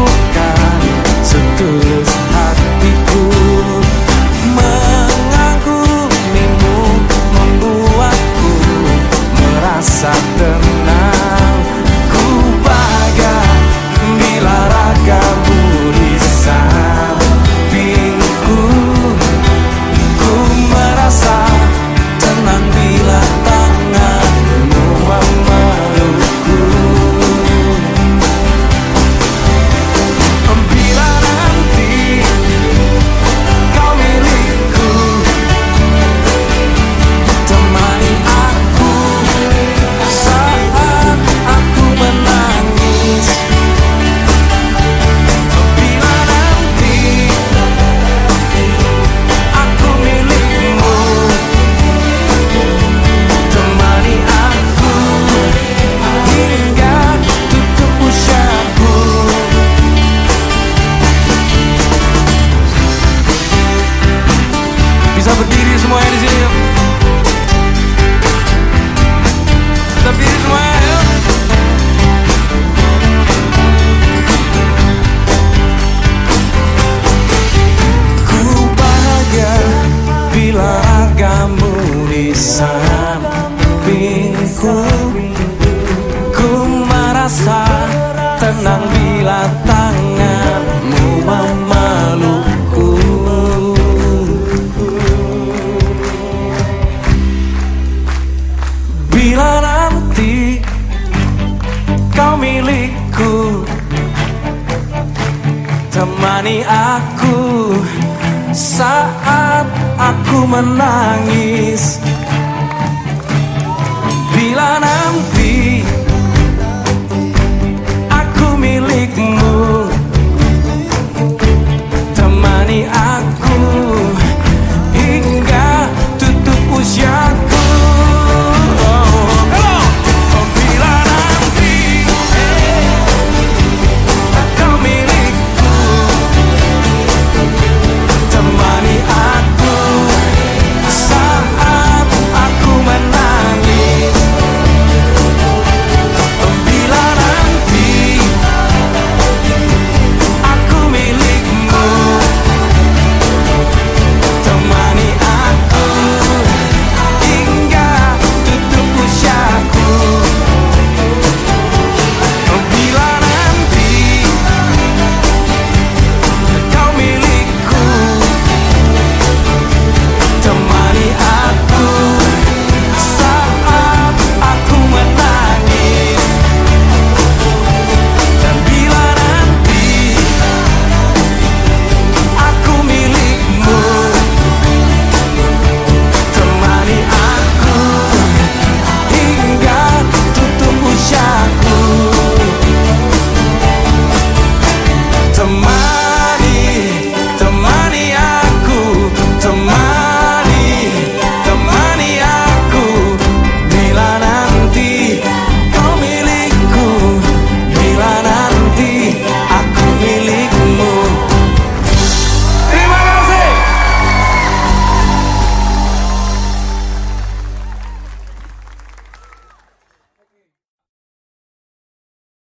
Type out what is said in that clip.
buscar. Bisa berdiri semuanya di sini. Kita berdiri semuanya yuk. Ku bahagia bila ragamu di sampingku Ku merasa tenang bila kau milikku. Temani aku saat aku menangis. Bila nanti aku milikmu